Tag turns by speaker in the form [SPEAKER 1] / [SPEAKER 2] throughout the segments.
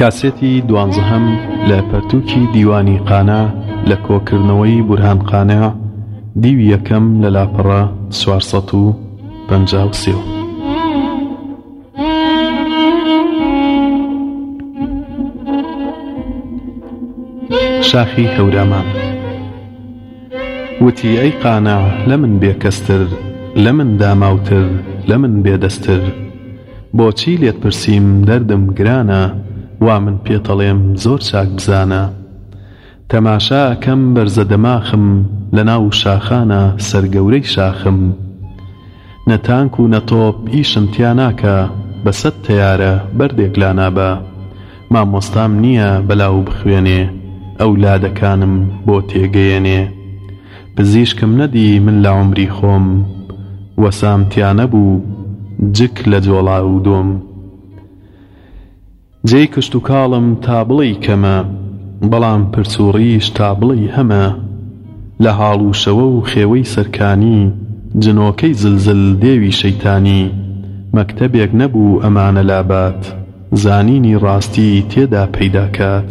[SPEAKER 1] کاسێتی دوانزەهەم لە پەرتووکی دیوانی قانە لە کۆکردنەوەی بورهان قانە دیوی یەکەم لە لاپەڕە سوارسەت و پەنجا و سێ و شاخی هەورامان وتی ئەی قانە لە من بێکەستر لە من داماوتر لە من بێدەستر بۆچی لێت پرسییم دەردم گرانە وا من پێتەڵێم زۆر چاک بزانە تەماشا ئەکەم بەرزە دەماخم لە ناو شاخانە سەر گەورەی شاخم نە تانک و نە تۆپ ئیشم تیا ناکا بە سەد تەیارە بەردێک لا نابا مامۆستام نیە بەلاو بخوێنێ ئەو لادەکانم بۆ تێگەیەنێ پزیشکم نەدی من لە عومری خۆم وەسام تیا نەبوو جک لە جۆڵاو دۆم. جێی کشتوکاڵم تا بڵێی کەمە، بەڵام پرچ و ڕیش تا بڵێی هەمە. لە هاڵ و شەوە و خێوەی سەرکانی، جنۆکەی زلزل دێوی شەیتانی. مەکتەبێک نەبوو ئەمانە لابات، زانینی ڕاستی تێدا پەیدا کات.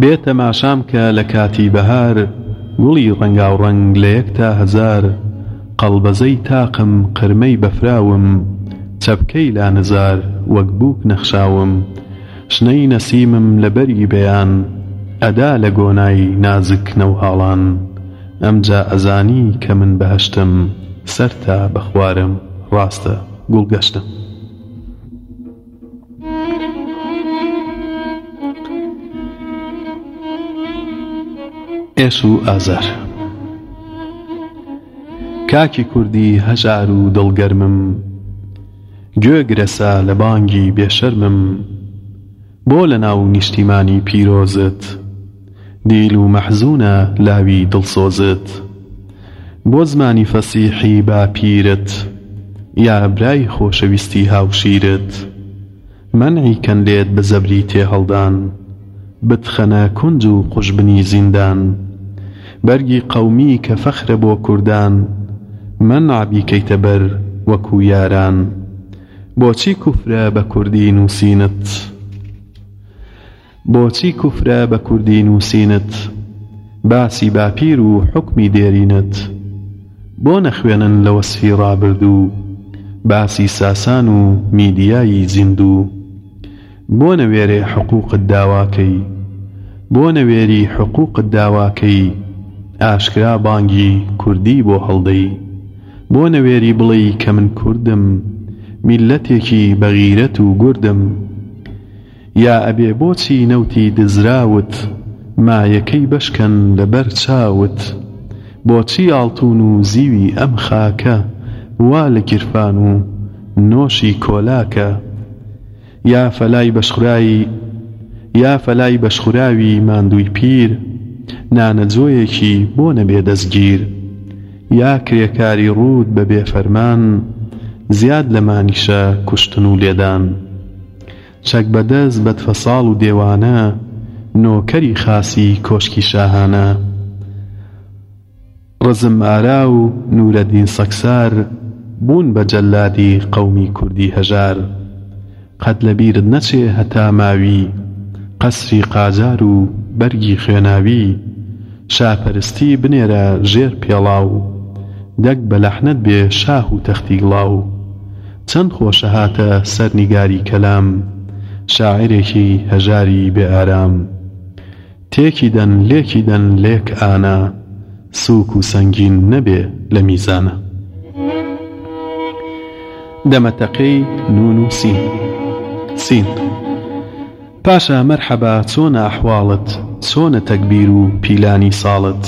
[SPEAKER 1] بێ تەماشام کە لە کاتی بەهار گوڵی ڕەنگاوڕەنگ لە یەک تا هەزار قەڵبەزەی تاقم قرمەی بەفراوم چەپکەی لانەزار وەک بووک نەخشاوم شنەی نەسیمم لە بەری بەیان ئەدا لە گۆنای نازک نەوهاڵان ئەمجا ئەزانی کە من بەهەشتم سەرتا بە خوارم ڕاستە گوڵگەشتم. ئێش و ئازار کاکی کوردی هەژار و دڵگەرمم گوێگرەسە لە بانگی بێشەرمم بۆ لە ناو نیشتیمانی پیرۆزت دیل و مەحزونە لاوی دڵسۆزت بۆ زمانی فەسیحی باپیرت یا برای خۆشەویستی هاوشیرت مەنعی کەن لێت بە زەبری تێهەڵدان بتخەنە کونج و قوژبنی زیندان بەرگی قەومی کە فەخرە بۆ کوردان مەنع بیکەیتە بەر وەکو یاران بۆچی کوفرە بە کوردی نوسینت؟ بۆچی کفرە بە کوردی نوسینت باسی باپیر و حوکمی دێرینت بۆ نەخوێنن لە وەسفی ڕابردوو باسی ساسان و میدیایی زیندوو بۆ نەوێرێ حقوقت داواکەی بۆ نەوێری حقوقت داواکەی ئاشکرا بانگی کوردی بۆ هەڵدەی بۆ نەوێری بڵێی کە من کوردم میللەتێکی بە غیرەت و گوردم. یا ئەبێ بۆچی نەوتی دزراوت مایەکەی بشکەن لە بەر چاوت بۆچی ئاڵتون و زیوی ئەم خاکە وا لە گیرفان و نۆشی کۆلاکە یا فەلای بەشخورای یا فەلای بەشخوراوی ماندووی پیر نانە جۆیەکی بۆ نەبێ دەزگیر یا کرێکاری ڕووت بە بێ فەرمان زیاد لە مانیشە کوشتن و لێدان. چەک بە دەست بەدفەساڵ و دێوانە، نۆکەری خاسی کۆشکی شاهانە. ڕزم ئارا و نوورەدین سەگسار، بوون بە جەللادی قەومی کوردی هەژار. قەت لە بیرت نەچێ هەتا ماوی، قەسری قاجار و بەرگی خوێناوی. شا پەرستی بنێرە ژێر پێڵاو، دەک بە لەحنت بێ شاه و تەختی گڵاو. چەند خۆشە هاتە سەر نیگاری کەلام شاعیرێکی هەژاری بێ ئارام تێکی دەن لێکی دەن لێک ئانا سووک و سەنگین نەبێ لە میزانا دەمەتەقێی نوون و سین سین. پاشا مەرحەبا چۆنە ئەحواڵت چۆنە تەگبیر و پیلانی ساڵت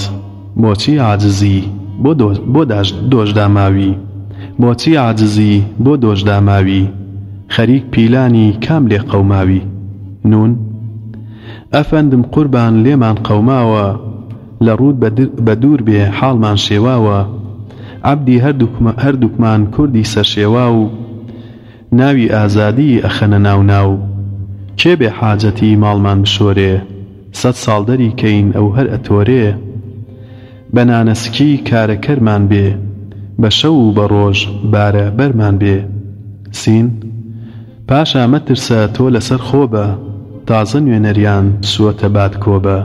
[SPEAKER 1] بۆچی عاجزی بۆ بۆ دۆشداماوی بۆچی عاجزی بۆ دۆشداماوی خەریک پیلانی کام لێ قەوماوی نون ئەفەندم قوربان لێمان قەوماوە لە ڕووت بە دوور بێ حاڵمان شێواوە عەبدی هەردووکمان کوردی سەرشێواو ناوی ئازادی ئەخەنە ناو ناو کێ بێ حاجەتی ماڵمان بشۆرێ سەد ساڵ دەری کەین ئەو هەر ئەتۆرێ بە نانە سکی کارە کەرمان بێ بە شەو و بە ڕۆژ بارە بەرمان بێ سین پاشا مەترسە تۆ لەسەر خۆبە تازە نوێنەریان چووەتە بادکۆبە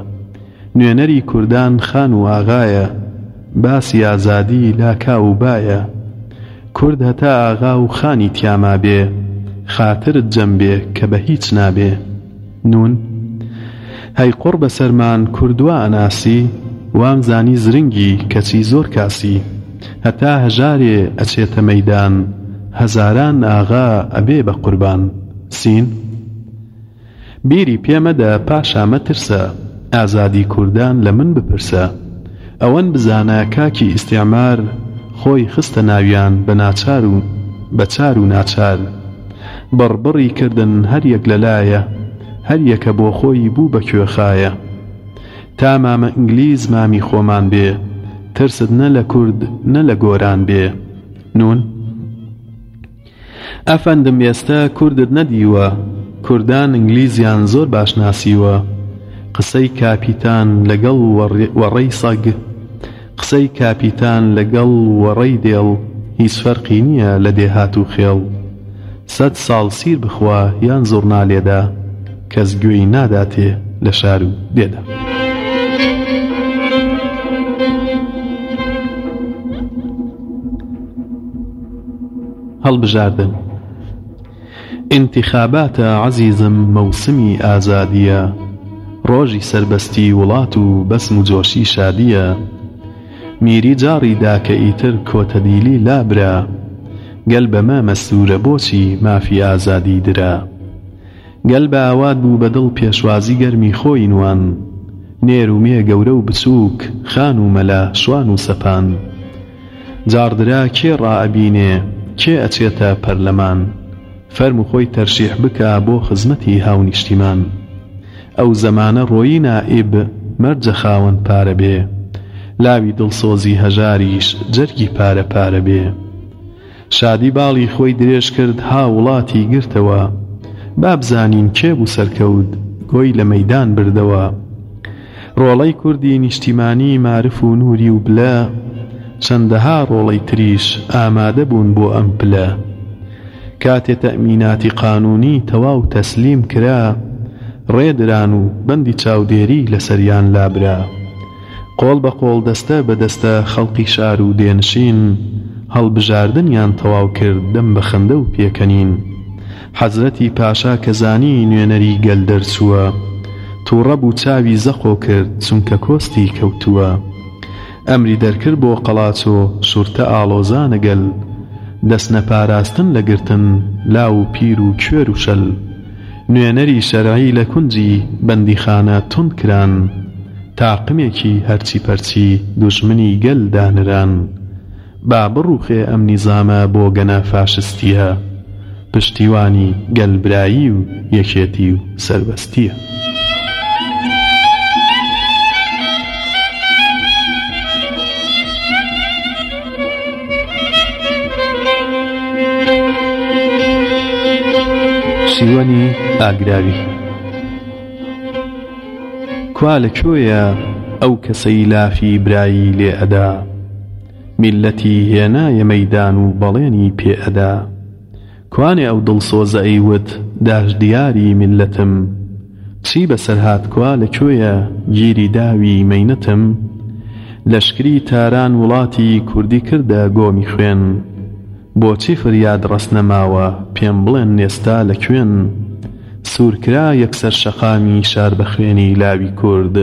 [SPEAKER 1] نوێنەری کوردان خان و ئاغایە باسی ئازادی لا کاو و بایە کورد هەتا ئاغا و خانی تیا مابێ خاترت جەم بێ کە بە هیچ نابێ نون هەی قوڕ بە سەرمان کورد وا ئەناسی وام زانی زرنگی کەچی زۆر کاسی هەتا هەژارێ ئەچێتە مەیدان هەزاران ئاغا ئەبێ بە قوربان سین. بیری پێ مەدە پاشا مەترسە ئازادی کوردان لە من بپرسە ئەوەن بزانە کاکی ئیستیعمار خۆی خستە ناویان بە ناچار و بە چار و ناچار بڕ بڕی کردن هەر یەک لە لایە هەر یەکە بۆ خۆی بوو بە کوێخایە تا مامە ئینگلیز مامی خۆمان بێ ترست نە لە کورد نە لە گۆران بێ نون ئەفەندم ئێستە کوردت نەدیوە کوردان ئینگلیزیان زۆر باش ناسیوە قسەی کاپیتان لەگەڵ وەڕەی سەگ قسەی کاپیتان لەگەڵ وەڕەی دێڵ هیچ فەرقی نیە لە دێهات و خێڵ سەد ساڵ سیر بخوا یان زوڕنا لێدە کەس گوێی ناداتێ لە شار و دێدا. هەڵبژاردن ئینتیخاباتە عەزیزم مەوسمی ئازادیە ڕۆژی سەربەستی وڵات و بەسم و جۆشی شادیە میری جاڕی دا کە ئیتر کۆتەدیلی لا برا گەل بە مە مەسرورە بۆچی مافی ئازادی درا گەل بە ئاوات بوو بە دڵ پێشوازی گەرمی خۆی نوان نێر و مێ گەورە و بچوک خان و مەلا شوان و سەپان جاڕدرا کێ ڕائەبینێ کێ ئەچێتە پەرلەمان فەرمو خۆی تەرشیح بکا بۆ خزمەتی هاونیشتیمان ئەو زەمانە ڕۆیی نائیب مەرجە خاوەن پارە بێ لاوی دڵسۆزی هەژاریش جەرگی پارە پارە بێ شادی باڵی خۆی درێژ کرد ها وڵاتی گرتەوە با بزانین کێ بوو سەرکەوت گۆی لە مەیدان بردەوە ڕۆڵەی کوردی نیشتیمانی مارف و نوری و بلە چەندەها ڕۆڵەی تریش ئامادە بوون بۆ ئەم پلە کاتێ تەئمیناتی قانونی تەواو تەسلیم کرا ڕێ دران و بەندی چاودێری لەسەریان لابرا. قۆڵ بە قۆڵ دەستە بە دەستە خەڵقی شار و دێنشین هەڵبژاردنیان تەواو کرد دەم بە خەندە و پێکەنین حەزرەتی پاشا کە زانی نوێنەری گەل دەرچووە توڕە بوو چاوی زەقۆ کرد چونکە کۆستی کەوتووە ئەمری دەرکرد بۆ قەڵاچۆ شورتە ئاڵۆزانە گەل دەسنە پاراستن لە گرتن لاو و پیر و کوێر و شەل نوێنەری شەرعی لە کونجی بەندیخانە توند کران، تاقمێکی هەرچی پەرچی دوژمنی گەل دانران. با بڕوخێ ئەم نیزامە بۆگەنە فاشستیە، پشتیوانی گەل برایی و یەکێتی و سەربەستیە. سیوەنی ئاگراوی کوا لە کوێیە ئەو کەسەی لافی برایی لێ ئەدا میلەتی هێنایە مەدان و بەڵێنی پێ ئەدا کوانێ ئەو دڵسۆزە ئەی وت داش دیاری میللەتم چی بەسەر هات کوا لە کوێیە گیری داوی مەینەتم لەشکری تاران وڵاتی کوردی کردە گۆمی خوێن بۆچی فریاد ڕەس نەماوە پێم بڵێن نێستا لە کوێن سور کرا یەکسەر شەقامی شار بە خوێنی لاوی کورد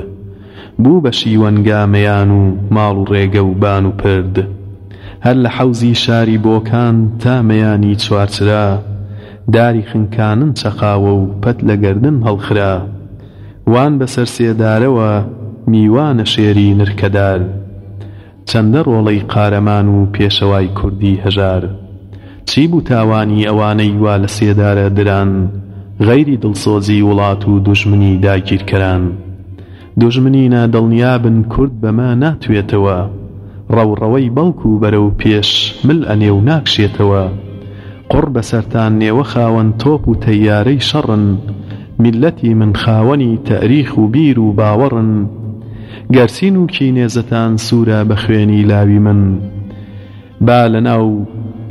[SPEAKER 1] بوو بە شیوەنگا مەیان و ماڵ و ڕێگە و بان و پرد هەر لە حەوزی شاری بۆکان تا مەیانی چوارچرا داری خنکانن چەقاوە و پەت لە گەردن هەڵخرا وان بە سەر سێدارەوە میوانە شێری نرکەدار چەندە ڕۆڵەی قارەمان و پێشەوای کوردی هەژار چی بوو تاوانی ئەوانەی وا لە سێدارە دران غەیری دڵسۆزی وڵات و دوژمنی داگیرکەران دوژمنینە دڵنیابن کورد بەمە ناتوێتەوە ڕەو ڕەوەی بەڵکو بەرەو پێش مل ئەنێ و ناکشێتەوە قوڕ بەسەرتان نێوە خاوەن تۆپ و تەیارەی شەڕن میللەتی من خاوەنی تەئریخ و بیر و باوەڕن گەر سینووکی نێزەتان سوورە بە خوێنی لاوی من، با لە ناو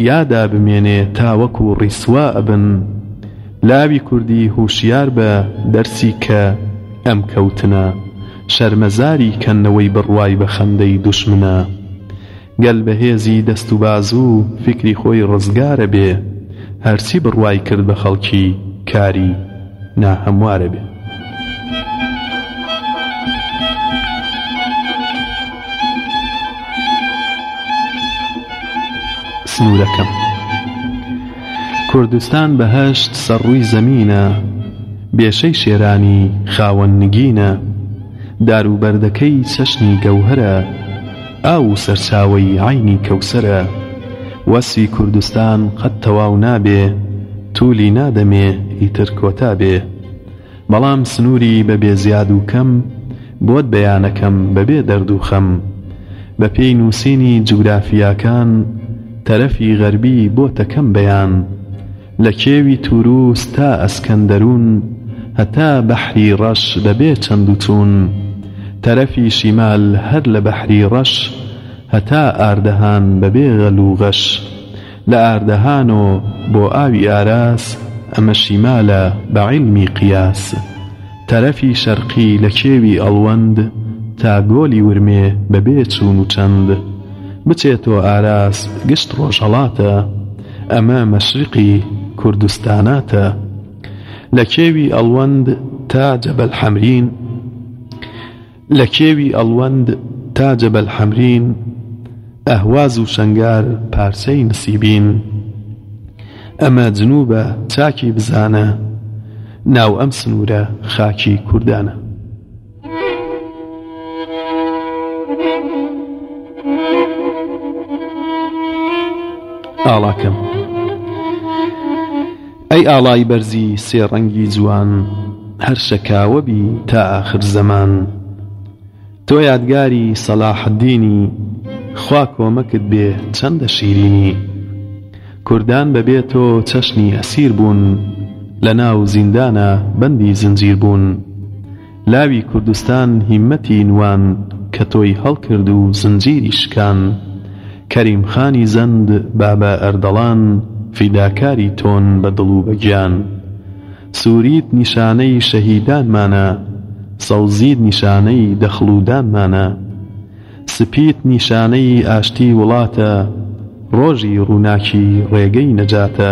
[SPEAKER 1] یادا بمێنێ تاوەکو ڕیسوا ئەبن. لاوی کوردی هوشیار بە دەرسی کە ئەم کەوتنە شەرمەزاری کەنەوەی بڕوای بە خەندەی دوژمنە. گەل بە هێزی دەست و بازو فیکری خۆی ڕزگارە بێ هەرچی بڕوای کرد بە خەڵکی کاری نا هەموارە بێ. سنورەکەم کوردستان بە هەشت سەر ڕووی زەمینە بێشەی شێرانی خاوەن نگینە دارو بەردەکەی چەشنی گەوهەرە. ئاو و سەرچاوەی عەینی کەوسەرە. وەسفی کوردستان قەت تەواو نابێ، توولی نادەمێ ئیتر کۆتا بێ. بەڵام سنووری بە بێ زیاد و کەم، بۆت بەیانەکەم بە بێ دەرد و خەم. بە پێی نووسینی جوگرافیاکان، تەرەفی غەربی بۆتە کەم بەیان. لە کێوی تورووس تا ئەسکەندەروون، هەتا بەحری ڕەش بەبێ چەند و چوون، تەرەفی شیمال هەر لە بەحری ڕەش، هەتا ئاردەهان بەبێ غەل و غەش، لە ئاردەهانۆ بۆ ئاوی ئاراس، ئەمە شیمالە بە عیلمی قیاس. تەرەفی شەرقی لە کێوی ئەڵوەند تا گۆلی ورمێ بە بێ چوون و چەند بچێتۆ ئاراس گشت ڕۆژهەڵاتە ئەمە مەشرقی کوردستاناتە لە کێوی ئەڵوەند تا جەبەل حەمرین لە کێوی ئەڵوەند تا جەبەل حەمرین، ئەهواز و شەنگار پارچەی نسیبین. ئەمە جنوبە چاکی بزانە، ناو ئەم سنورە خاکی کوردانە. ئاڵاکەم. ئەی ئاڵای بەرزی سێ ڕەنگی جوان هەر شەکاوە بی تا ئاخر زەمان تۆ یادگاری سەلاح الدینی خوا کۆمەکت بێ چەندە شیرینی کوردان بە بێ تۆ چەشنی ئەسیر بوون لە ناو زیندانا بەندی زنجیر بوون لاوی کوردستان هیمەتی نوان کە تۆی هەڵکرد و زنجیری شکان کەریم خانی زەند بابە ئەردەڵان فیداکاری تۆن بە دڵ و بە گیان سوریت نیشانەی شەهیدانمانە سەوزیت نیشانەی دەخڵ و دانمانە سپیت نیشانەی ئاشتی وڵاتە ڕۆژی ڕوناکی ڕێگەی نەجاتە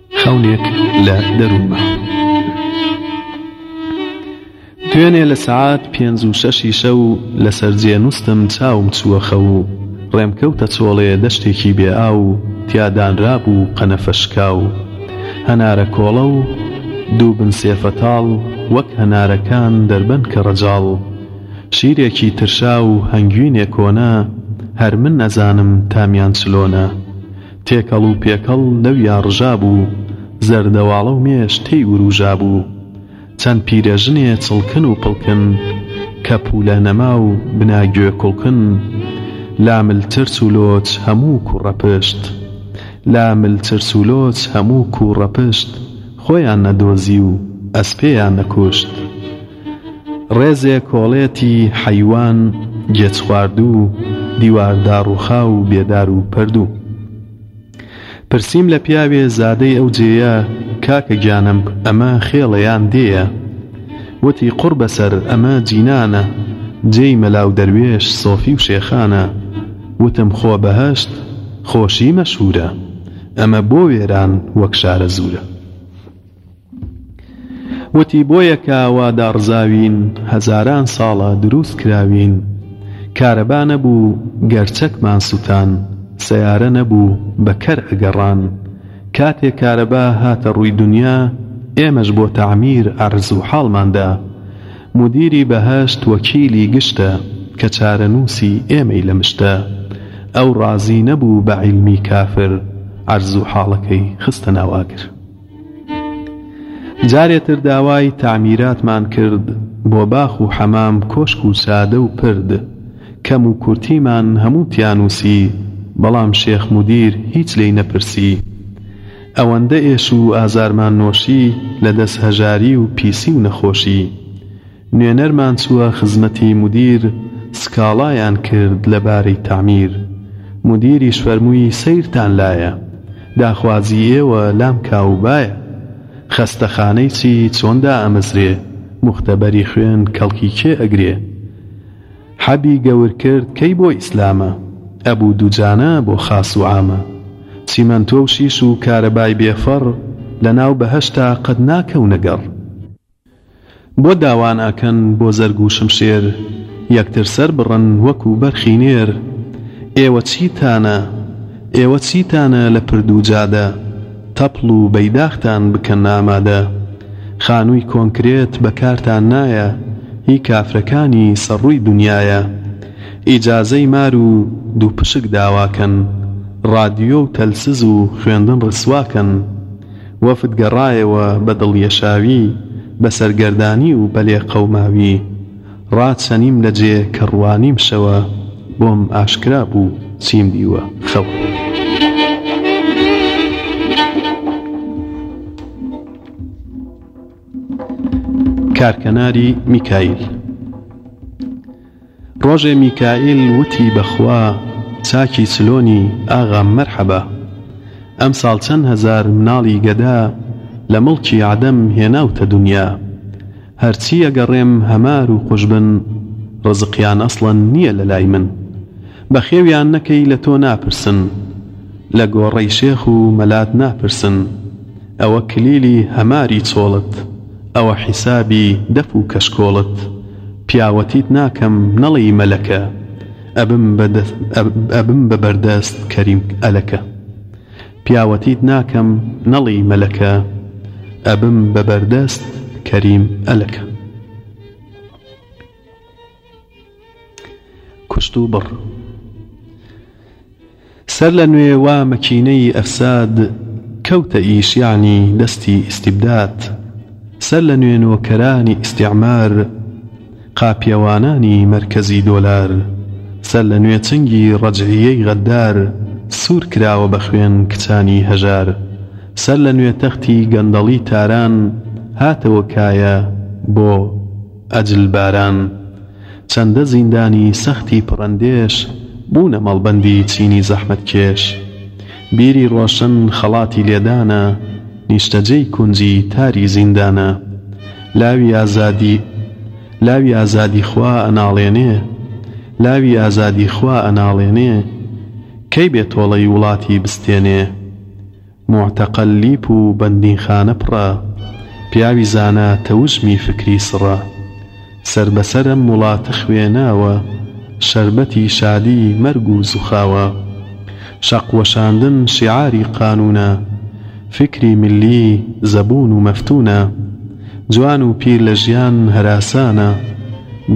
[SPEAKER 1] خەونێک لە دەروونما دوێنێ لە سعات پێنج و شەشی شەو لەسەر جێنووسم چاوم چووە خەو و ڕێمکەوتە چۆڵێ دەشتێکی بێ ئاو و تیادانرا بوو قەنەفە شکا و هەنارە کۆڵە و دوو بن سێفەتاڵ وەک هەنارەکان دەربەن کە ڕەجاڵ شیرێکی ترشا و هەنگوینێ کۆنە هەر من نەزانم تامیان چلۆنە تێکەڵ و پێکەڵ لەویا ڕژابوو، زەردەواڵە و مێش تێی ورووژابوو. چەند پیرەژنێ چڵکن و پڵکن، کە پوولە نەما و بنا گوێ کوڵکن، لا مل چرچ و لۆچ هەموو کووڕە پشت. لا مل چرچ و لۆچ هەموو کووڕە پشت، خۆیان نەدۆزی و ئەسپێیان نەکوشت. ڕێزێ کۆڵێتی حەیوان گێچخواردوو دیوار داڕوخاو و بێدار و پەردوو پرسیم لە پیاوێ زادەی ئەو جێیە کاکە گیانم ئەمە خێڵە یان دێیە وتی قوڕ بەسەر ئەمە جینانە جێی مەلاو دەروێش سۆفی و شێخانە وتم خۆ بەهەشت خۆشی مەشهورە ئەمە بۆ وێران وەک شارەزوورە. وتی بۆیە کە وا داڕزاوین هەزاران ساڵە دروست کراوین کارەبا نەبوو گەر چەکمان سوتان سەیارە نەبوو بە کەر ئەگەڕان کاتێ کارەبا هاتە ڕووی دونیا ئێمەش بۆ تەعمیر عەرز و حاڵمان دا مودیری بەهەشت وەکیلی گشتە کە چارەنووسی ئێمەی لە مشتە ئەو ڕازی نەبوو بە عیلمی کافر عەرز و حاڵەکەی خستە ناو ئاگر. جارێ تر داوای تەعمیراتمان کرد بۆ باخ و حەمام کۆشک و سادە و پرد کەم و کورتیمان هەموو تیا نووسی بەڵام شێخ مودیر هیچ لێی نەپرسی ئەوەندە ئێش و ئازارمان نۆشی لە دەس هەژاری و پیسی و نەخۆشی نوێنەرمان چووە خزمەتی مودیر سکاڵایان کرد لە بارەی تەعمیر، مودیریش فەرمووی سەیرتان لایە، داخوازی ئێوە لام کاوبایە، خەستەخانەی چی چۆن دائەمەزرێ، موختەبەری خوێن کەڵکی کێ ئەگرێ؟ حەبی گەور کرد کەی بۆ ئیسلامە، ئەبوو دوجانە بۆ خاس و عامە، چیمەنتۆ و شیش و کارەبای بێ فەڕ، لەناو بەهەشتا قەت ناکەونە گەڕ. بۆ داوان ئەکەن بۆ زەرگ و شمشێر یەکتر سەر بڕن وەکوو بەرخی نێر ئێوە چیتانە ئێوە چیتانە لە پرد و جادە تەپڵ و بەیداختان بکەن ئامادە خانووی کۆنکرێت بە کارتان نایە هی کافرەکانی سەر ڕووی دنیایە ئیجازەی مار و دوو پشک داواکەن ڕادیۆ و تەلسز و خوێندن ڕسواکەن وەفد گەڕایەوە بە دڵیەشاوی بە سەرگەردانی و بەلێ قەوماوی ڕاچەنیم لە جێ کە ڕوانیم شەوە بۆم ئاشکرا بوو چیم دیوە خەوە. کارکەناری میکایل. ڕۆژێ میکائیل وتی بەخوا چاکی چلۆنی ئاغام مەرحەبا ئەمساڵ چەند هەزار مناڵی گەدا لە مڵکی عەدەم هێناوتە دونیا هەرچی ئەگەڕێم هەمار و قوژبن ڕزقیان ئەسڵەن نیە لەلای من بەخێویان نەکەی لە تۆ ناپرسن لە گۆڕەی شێخ و مەلات ناپرسن ئەوە کلیلی هەماری چۆڵت ئەوە حیسابی دەف و کەشکۆڵت پیاوەتیت ناکەم نەڵێی مەلەکە ئەبم بە بەردەست کەریم ئەلەکە پیاوەتیت ناکەم نەڵێی مەلەکە ئەبم بە بەردەست کەریم ئەلەکە. کوشت و بڕ سەر لە نوێ وا مەکینەی ئەفساد کەوتە ئیش یەعنی دەستی ئیستیبداد سەر لە نوێ نۆکەرانی ئیستیعمار قاپیەوانانی مەرکەزی دۆلار سەر لە نوێ چنگی ڕەجعیەی غەدار سوور کراوە بە خوێن کچانی هەژار سەر لە نوێ تەختی گەندەڵی تاران هاتەوە کایە بۆ ئەجل باران، چەندە زیندانی سەختی پڕەندێش بوونە مەڵبەندی چینی زەحمەتکێش. بیری ڕۆشن خەڵاتی لێدانە، نیشتەجێی کونجی تاری زیندانە. لاوی ئازادی لاوی ئازادیخوا ئەناڵێنێ لاوی ئازادیخوا ئەناڵێنێ کەی بێ تۆڵەی وڵاتی بستێنێ؟ موعتەقەل لیپ و بەندینخانە پڕە، پیاوی زانا تەوژمی فکری سڕە. سەر بەسەر ئەم وڵاتە خوێناوە، شەربەتی شادی مەرگ و زوخاوە. شەق وەشاندن شیعاری قانونە، فکری ملی زەبون و مەفتونە. جوان و پیر لە ژیان هەراسانە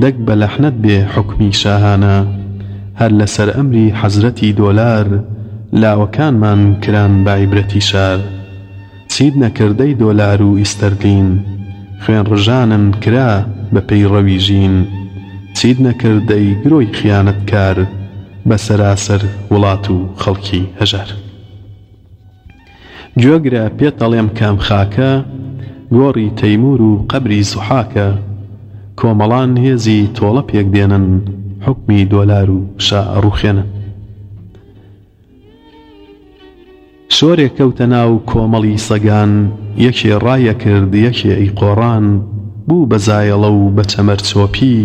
[SPEAKER 1] دەک بە لەحنت بێ حوکمی شاهانە هەر لە سەر ئەمری حەزرەتی دۆلار لاوەکانمان کران بە عیبرەتی شار چیت نەکرد ئەی دۆلار و ئیستەرلین خوێن ڕژانن کرا بە پێی ڕەوی ژین چیت نەکرد ئەی گرۆی خیانەت کار بە سەراسەر وڵات و خەڵکی هەژار. گوێگرە پێت ئەڵێم کام خاکە گۆڕی تەیمور و قەبری زوحاکە کۆمەڵان هێزی تۆڵە پێک دێنن حوکمی دۆلار و شا ئەڕوخێنن. شۆرێ کەوتە ناو کۆمەڵی سەگان یەکێ ڕایەکرد یەکێ ئیقۆڕان بوو بە زایەڵە و بە چەمەر چۆپی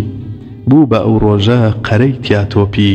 [SPEAKER 1] بوو بە ئەو ڕۆژە قەرەی تیا تۆپی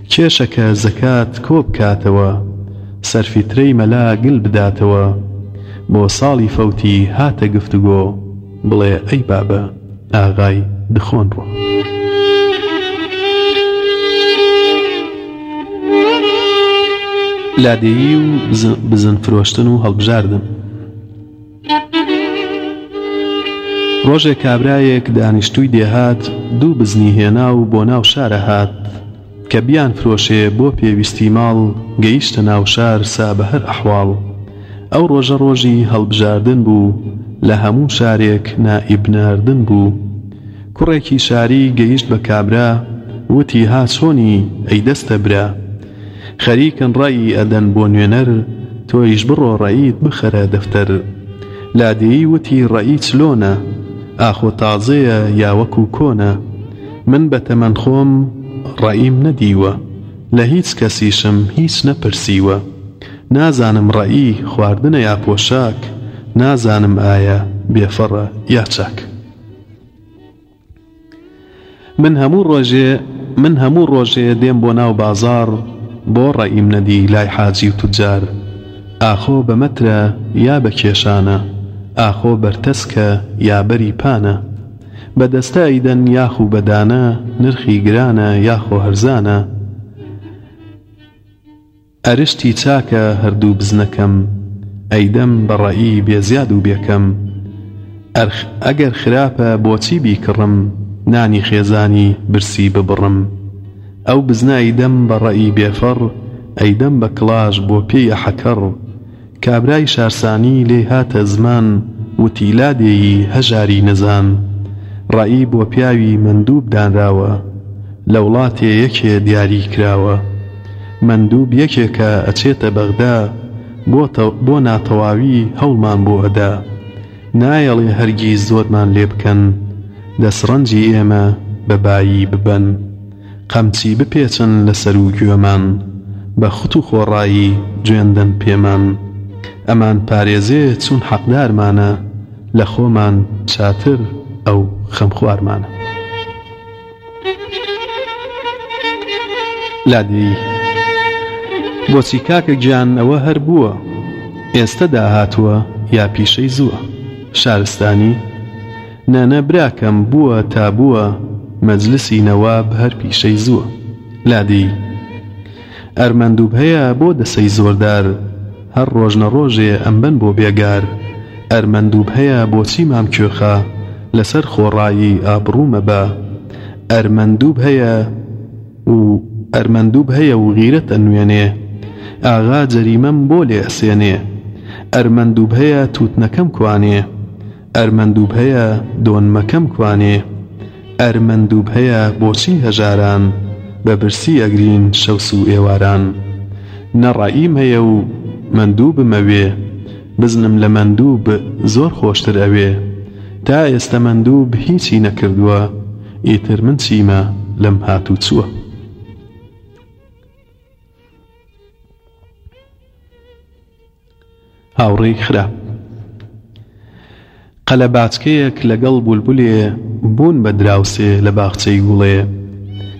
[SPEAKER 1] کێشەکە زەکات کۆ بکاتەوە سەرفی ترەی مەلا گل بداتەوە بۆ ساڵی فەوتی هاتە گفتوگۆ بڵێ ئەی بابە ئاغای دخۆن ڕۆ. لادێیی و بزن فرۆشتن و هەڵبژاردن. ڕۆژێک کابرایەک دانیشتووی دێهات دوو بزنی هێنا و بۆ ناو شارە هات کە بیان فرۆشێ بۆ پێویستی ماڵ گەیشتە ناو شار سا بە هەر ئەحواڵ ئەو ڕۆژە ڕۆژی هەڵبژاردن بوو لە هەموو شارێک نائیب ناردن بوو کوڕێکی شاری گەیشت بە کابرا وتی ها چۆنی ئەی دەستە برا خەریکن ڕەئی ئەدەن بۆ نوێنەر تۆیش بڕۆ ڕەئیت بخەرە دەفتەر لادێیی وتی ڕەئی چلۆنە ئاخۆ تازەیە یا وەکو کۆنە من بە تەمەن خۆم ڕەئیم نەدیوە لە هیچ کەسیشم هیچ نەپرسیوە نازانم ڕەئی خواردنە یا پۆشاک نازانم ئایە بێفەڕە یا چاک. من هەموو ڕۆژێ من هەموو ڕۆژێ دێم بۆ ناو بازاڕ بۆ ڕەئیم نەدی لای حاجی و توجار ئاخۆ بە مەترە یا بە کێشانە ئاخۆ بەرتەسکە یا بەری پانە بە دەستە ئەیدەن یاخو بە دانە نرخی گرانە یاخۆ هەرزانە ئەرشتی چاکە هەردوو بزنەکەم ئەیدەم بە ڕەئی بێ زیاد و بێ کەم ئەرخ ئەگەر خراپە بۆچی بیکڕم نانی خێزانی برسی ببڕم ئەو بزنە ئەیدەم بە ڕەئی بێ فەڕ ئەیدەم بە کڵاش بۆ پێی ئەحەکەڕ کابرای شارسانی لێی هاتە زمان وتی لا دێیی هەژاری نەزان ڕەئی بۆ پیاوی مەندوب دانراوە لە وڵاتێ یەکێ دیاری کراوە مەندوب یەکێکە ئەچێتە بەغدا بۆ ناتەواوی هەوڵمان بۆ ئەدا نایەڵێ هەرگیز زۆرمان لێ بکەن دەسڕەنجی ئێمە بە بایی ببەن قەمچی بپێچن لە سەر و گوێمان بە خوت و خۆڕایی جوێن دەن پێمان ئەمان پارێزێ چون حەقدارمانە لە خۆمان چاتر ئەو خەمخوارمانە. لادێیی بۆچی کاکە گیان ئەوە هەر بووە ئێستە داهاتووە یا پیشەی زووە شارستانی؟ نانا براکەم بووە تا بووە مەجلسی نەواب هەر پیشەی زووە لادێی ئەرمەندوب هەیە بۆ دەسەی زۆردار هەر ڕۆژنە ڕۆژێ ئەمبەن بۆ بێگار ئەرمەندوب هەیە بۆچی مام کوێخا لەسەر خۆڕایی ئابڕوو مەبە ئەرمەندوب هەیە و ئەرمەندوب هەیە و غیرەت ئەنوێنێ ئاغا جەریمەم بۆ لێ ئەسێنێ ئەرمەندوب هەیە توتنەکەم کوانێ ئەرمەندووبهەیە دۆن مەکەم کوانێ؟ ئەرمەندووبهەیە بۆچی هەژاران بە برسی ئەگرین شەو سوو ئێواران؟ نە ڕاییم هەیە و مەندووبم ئەوێ بزنم لە مەندووب زۆر خۆشتر ئەوێ تا ئێستە مەندووب هیچی نەکردووە ئیتر من چیمە لەم هاتووچووە؟ هاوڕێی خراپ قەلەباچکەیەک لەگەڵ بولبولێ بوون بە دراوسێ لە باخچەی گوڵێ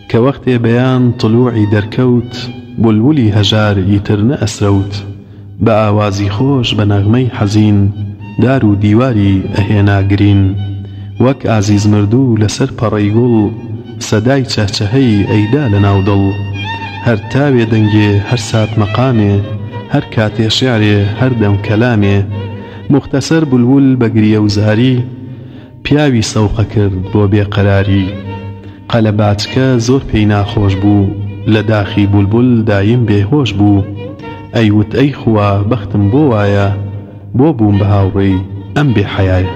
[SPEAKER 1] کە وەختێ بەیان تلوعی دەرکەوت بولبولی هەژار ئیتر نەئەسرەوت بە ئاوازی خۆش بە نەغمەی حەزین دار و دیواری ئەهێنا گرین وەک ئازیز مردوو لەسەر پەڕەی گوڵ سەدای چەهچەهەی ئەیدا لە ناو دڵ. هەر تاوێ دەنگێ، هەر سات مەقامێ. هەر کاتێ شێعرێ، هەر دەم کەلامێ. موختەسەر بولبول بە گریە و زاری. پیاوی سەوقە کرد بۆ بێ قەراری. قەلەباچکە زۆر پێی ناخۆش بوو. لە داخی بولبول دایم بێ هۆش بوو. ئەیوت ئەی خوا بەختم بۆ وایە. بۆ بووم بە هاوڕێی ئەم بێ حەیایە.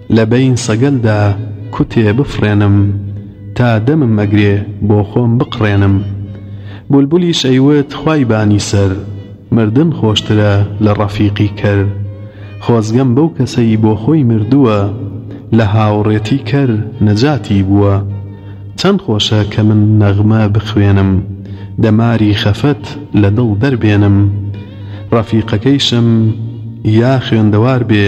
[SPEAKER 1] لە بەین سەگەلدا کوتێ بفڕێنم تا دەمم ئەگرێ بۆ خۆم بقڕێنم بولبولیش ئەیوت خوای بانی سەر مردن خۆشترە لە ڕەفیقی کەر خۆزگەم بەو کەسەی بۆ خۆی مردووە لە هاوڕێتی کەر نەجاتی بووە چەند خۆشە کە من نەغمە بخوێنم دەماری خەفەت لە دڵ دەربێنم ڕەفیقەکەیشم یا خوێندەوار بێ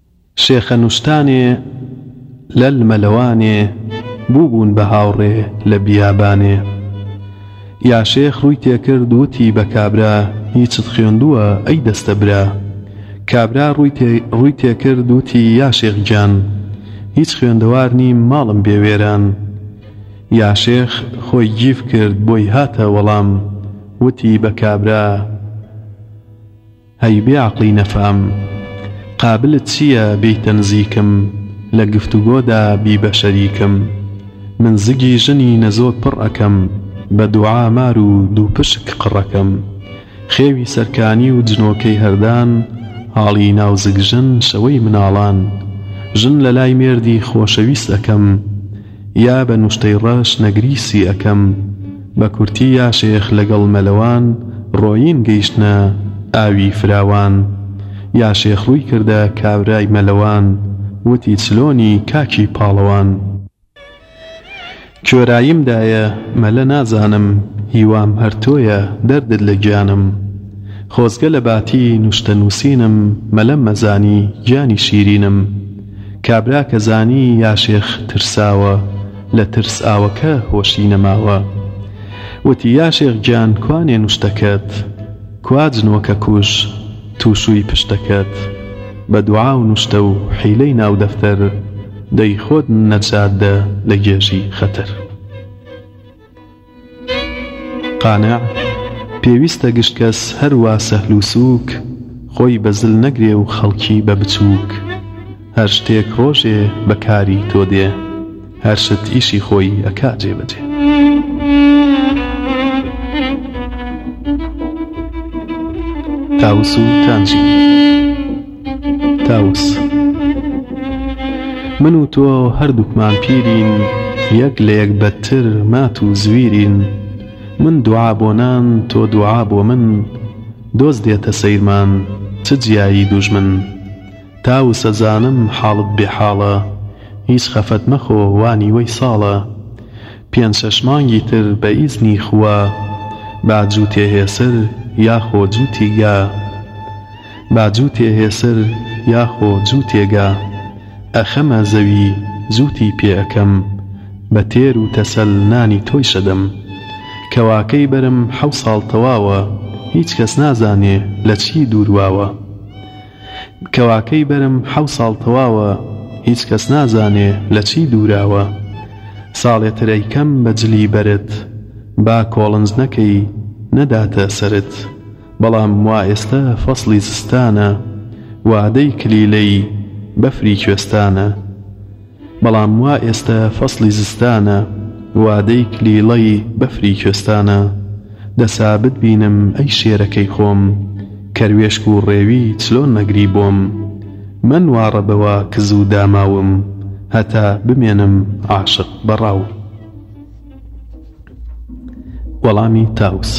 [SPEAKER 1] شێخە نوشتانێ لەل مەلەوانێ بووبوون بە هاوڕێ لە بیابانێ یا شێخ ڕووی تێکرد وتی بە کابرا هیچت خوێندووە ئەی دەستە برا کابرا ڕووی تێکرد وتی یا شێخ گیان هیچ خوێندەوار نیم ماڵم بێ وێران یا شێخ خۆی گیڤ کرد بۆی هاتە وەڵام وتی بە کابرا هەی بێ عەقڵی نەفام قابلت چییە بێیتە نزیکم لە گفتوگۆدا بیبە شەریکم من زگی ژنی نەزۆک پڕ ئەکەم بە دوعا مار و دوو پشک قڕ ئەکەم خێوی سەرکانی و جنۆکەی هەردان هاڵی ناو زگ ژن شەوەی مناڵان ژن لە لای مێردی خۆشەویست ئەکەم یا بە نوشتەی ڕەش نەگریسی ئەکەم بە کورتی یا شێخ لەگەڵ مەلەوان ڕۆیین گەیشتنە ئاوی فراوان یا شێخ ڕووی کردە کابرای مەلەوان وتی چلۆنی کاکی پاڵەوان کوێراییم دایە مەلە نازانم هیوام هەر تۆیە دەردت لە گیانم خۆزگە لە باتی نوشتە نووسینم مەلەم مەزانی گیانی شیرینم کابرا کە زانی یاشێخ ترساوە لە ترس ئاوەکە هۆشی نەماوە وتی، یاشێخ گیان کوا نێنوشتەکەت؟ کوا جنۆکە کوژ تووشووی پشتەکەت؟ بە دوعا و نوشتە و حیلەی ناو دەفتەر دەی خۆت نەجات دە لە گێژی خەتەر. قانع، پێویستە گشت کەس هەر وا سەهل و سووک، خۆی بە زل نەگرێ و خەڵکی بە بچووک. هەر شتێک ڕۆژێ بە کاری تۆ دێ، هەر شت ئیشی خۆی ئەکا جێبەجێ. تاوس و تانجی. تاوس من و تۆ هەردووکمان پیرین یەک لە یەک بەدتر مات و زویرین من دوعا بۆ نان تۆ دوعا بۆ من دۆست دێتە سەیرمان چ جیایی دوژمن تاوس ئەزانم حاڵت بێ حاڵە هیچ خەفەت مەخۆ وا نیوەی ساڵە پێنج شەش مانگی تر بە ئیزنی خوا با جووتێ هێسر یا خۆ جووتی گا. با جووتێ هێسر یاخۆ جووتێ گا ئەخەمە زەوی جووتی پێ ئەکەم بە تێر و تەسەل نانی تۆیش ئەدەم کەواکەی بەرم حەو ساڵ تەواوە هیچ کەس نازانێ لە چی دوور واوە کەواکەی بەرم حەو ساڵ تەواوە هیچ کەس نازانێ لە چی دووراوە ساڵێ تر ئەیکەم بە جلی بەرت با کۆڵنج نەکەی نەداتە سەرت. بەڵام وا ئێستە فەسڵی زستانە وادەی کلیلەی بەفری کوێستانە بەڵام وا ئێستە فەسڵی زستانە وادەی کلیڵەی بەفری کوێستانە دەسا بتبینم ئەی شێرەکەی خۆم کەروێشک و ڕێوی چلۆن نەگری بۆم من وا ڕەبەوە کز و داماوم هەتا بمێنم عاشق بەڕاو. وەڵامی تاوس.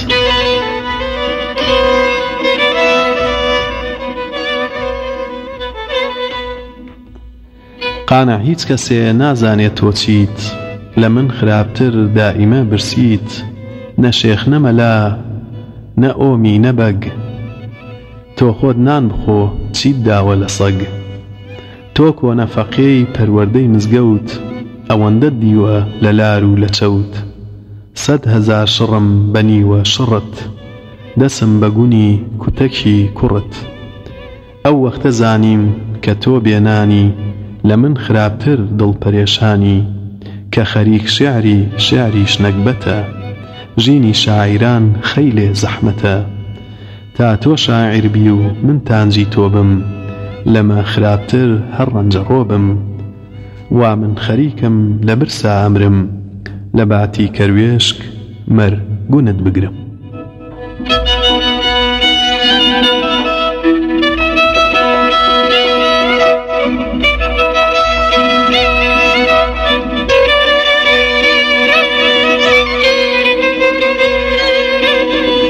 [SPEAKER 1] قانە هیچ کەسێ نازانێت تۆ چیت لە من خراپتر دائیمە برسیت نە شێخ نەمەلا نە ئۆمی نەبەگ تۆ خۆت نان بخۆ چیت داوە لە سەگ. تۆ کۆنە فەقێی پەروەردەی مزگەوت ئەوەندەت دیوە لە لار و لە چەوت سەد هەزار شڕم بە نیوە شڕت دەسم بە گونی کوتەکی کوڕت ئەو وەختە زانیم کە تۆ بێ نانی لە من خراپتر دڵ پەرێشانی کە خەریک شێعری شێعریش نەگبەتە ژینی شاعیران خەیلێ زەحمەتە تا تۆ شاعیر بی و من تانجی تۆ بم لەمە خراپتر هەر ڕەنجەڕۆ بم وا من خەریکم لە برسا ئەمرم لە باتی کەروێشک مەر گونت بگرم.